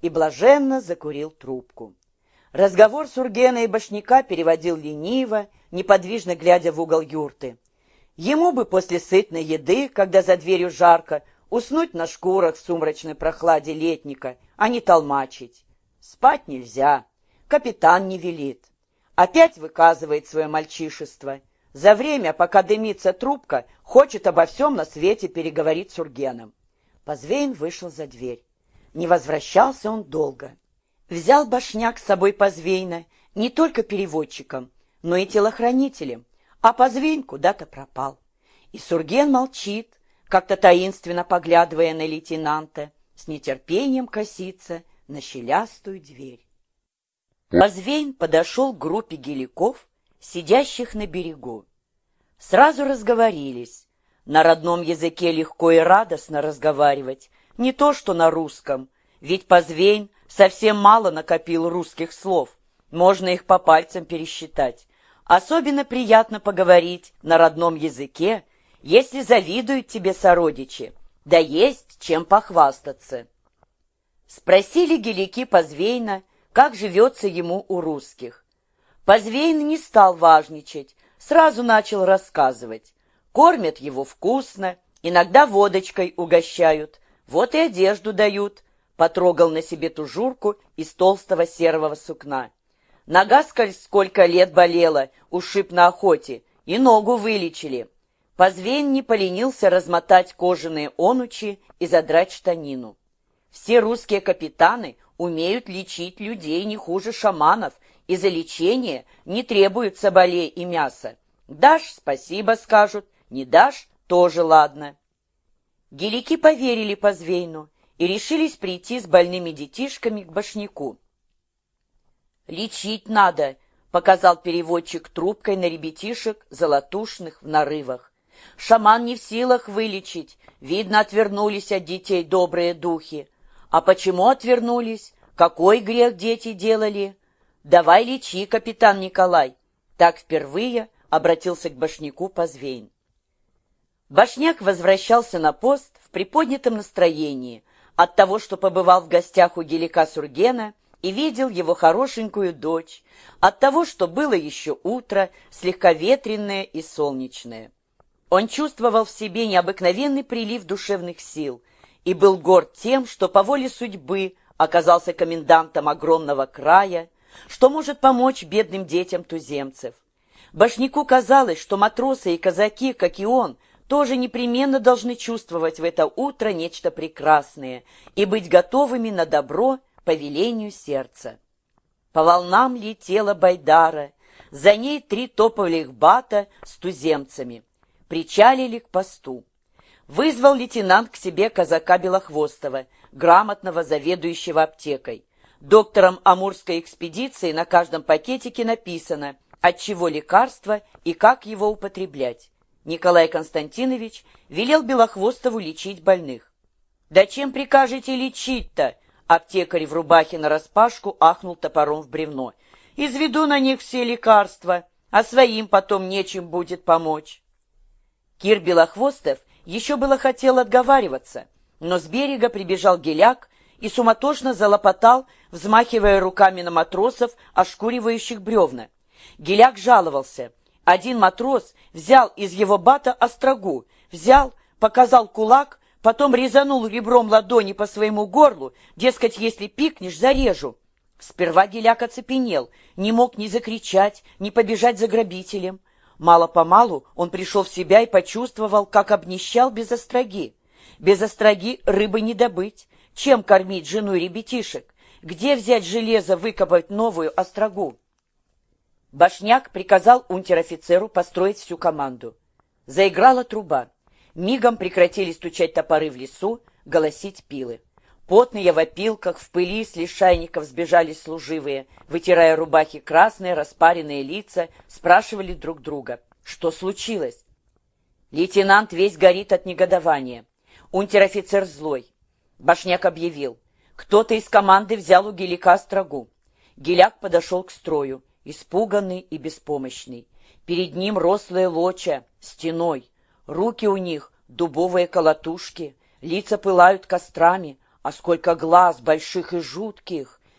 и блаженно закурил трубку. Разговор Сургена и Башняка переводил лениво, неподвижно глядя в угол юрты. Ему бы после сытной еды, когда за дверью жарко, уснуть на шкурах в сумрачной прохладе летника, а не толмачить. Спать нельзя, капитан не велит. Опять выказывает свое мальчишество. За время, пока дымится трубка, хочет обо всем на свете переговорить с Ургеном. Позвейн вышел за дверь. Не возвращался он долго. Взял башняк с собой Позвейна не только переводчиком, но и телохранителем, а Позвейн куда-то пропал. И Сурген молчит, как-то таинственно поглядывая на лейтенанта, с нетерпением косится на щелястую дверь. Позвейн подошел к группе геликов, сидящих на берегу. Сразу разговорились. На родном языке легко и радостно разговаривать, не то что на русском, ведь Позвейн совсем мало накопил русских слов, можно их по пальцам пересчитать. Особенно приятно поговорить на родном языке, если завидуют тебе сородичи, да есть чем похвастаться. Спросили гелики Позвейна, как живется ему у русских. Позвейн не стал важничать, сразу начал рассказывать. Кормят его вкусно, иногда водочкой угощают, вот и одежду дают. Потрогал на себе тужурку из толстого серого сукна. Нога сколько лет болела, ушиб на охоте, и ногу вылечили. Позвейн не поленился размотать кожаные онучи и задрать штанину. Все русские капитаны умеют лечить людей не хуже шаманов, и за лечение не требуется болей и мяса. Дашь — спасибо скажут, не дашь — тоже ладно. Гелики поверили Позвейну и решились прийти с больными детишками к башняку. «Лечить надо», — показал переводчик трубкой на ребятишек, золотушных в нарывах. «Шаман не в силах вылечить, видно, отвернулись от детей добрые духи. А почему отвернулись? Какой грех дети делали? Давай лечи, капитан Николай». Так впервые обратился к башняку Позвейн. Башняк возвращался на пост в приподнятом настроении от того, что побывал в гостях у Гелика Сургена и видел его хорошенькую дочь, от того, что было еще утро, слегка ветреное и солнечное. Он чувствовал в себе необыкновенный прилив душевных сил и был горд тем, что по воле судьбы оказался комендантом огромного края, что может помочь бедным детям туземцев. Башняку казалось, что матросы и казаки, как и он, тоже непременно должны чувствовать в это утро нечто прекрасное и быть готовыми на добро по велению сердца. По волнам летела Байдара, за ней три топовых бата с туземцами. Причалили к посту. Вызвал лейтенант к себе казака Белохвостова, грамотного заведующего аптекой. Доктором Амурской экспедиции на каждом пакетике написано, от чего лекарство и как его употреблять. Николай Константинович велел Белохвостову лечить больных. «Да чем прикажете лечить-то?» Аптекарь в рубахе нараспашку ахнул топором в бревно. «Изведу на них все лекарства, а своим потом нечем будет помочь». Кир Белохвостов еще было хотел отговариваться, но с берега прибежал геляк и суматошно залопотал, взмахивая руками на матросов, ошкуривающих бревна. Геляк жаловался — один матрос взял из его бата острогу, взял, показал кулак, потом резанул ребром ладони по своему горлу, дескать, если пикнешь, зарежу. Сперва Геляк оцепенел, не мог ни закричать, ни побежать за грабителем. Мало-помалу он пришел в себя и почувствовал, как обнищал без остроги. Без остроги рыбы не добыть. Чем кормить жену и ребятишек? Где взять железо выкопать новую острогу? Башняк приказал унтер-офицеру построить всю команду. Заиграла труба. Мигом прекратили стучать топоры в лесу, голосить пилы. Потные в опилках, в пыли с лишайников сбежались служивые, вытирая рубахи красные, распаренные лица, спрашивали друг друга, что случилось. Лейтенант весь горит от негодования. Унтер-офицер злой. Башняк объявил. Кто-то из команды взял у Гелика строгу. Геляк подошел к строю испуганный и беспомощный. Перед ним рослые лоча, стеной. Руки у них дубовые колотушки, лица пылают кострами, а сколько глаз больших и жутких!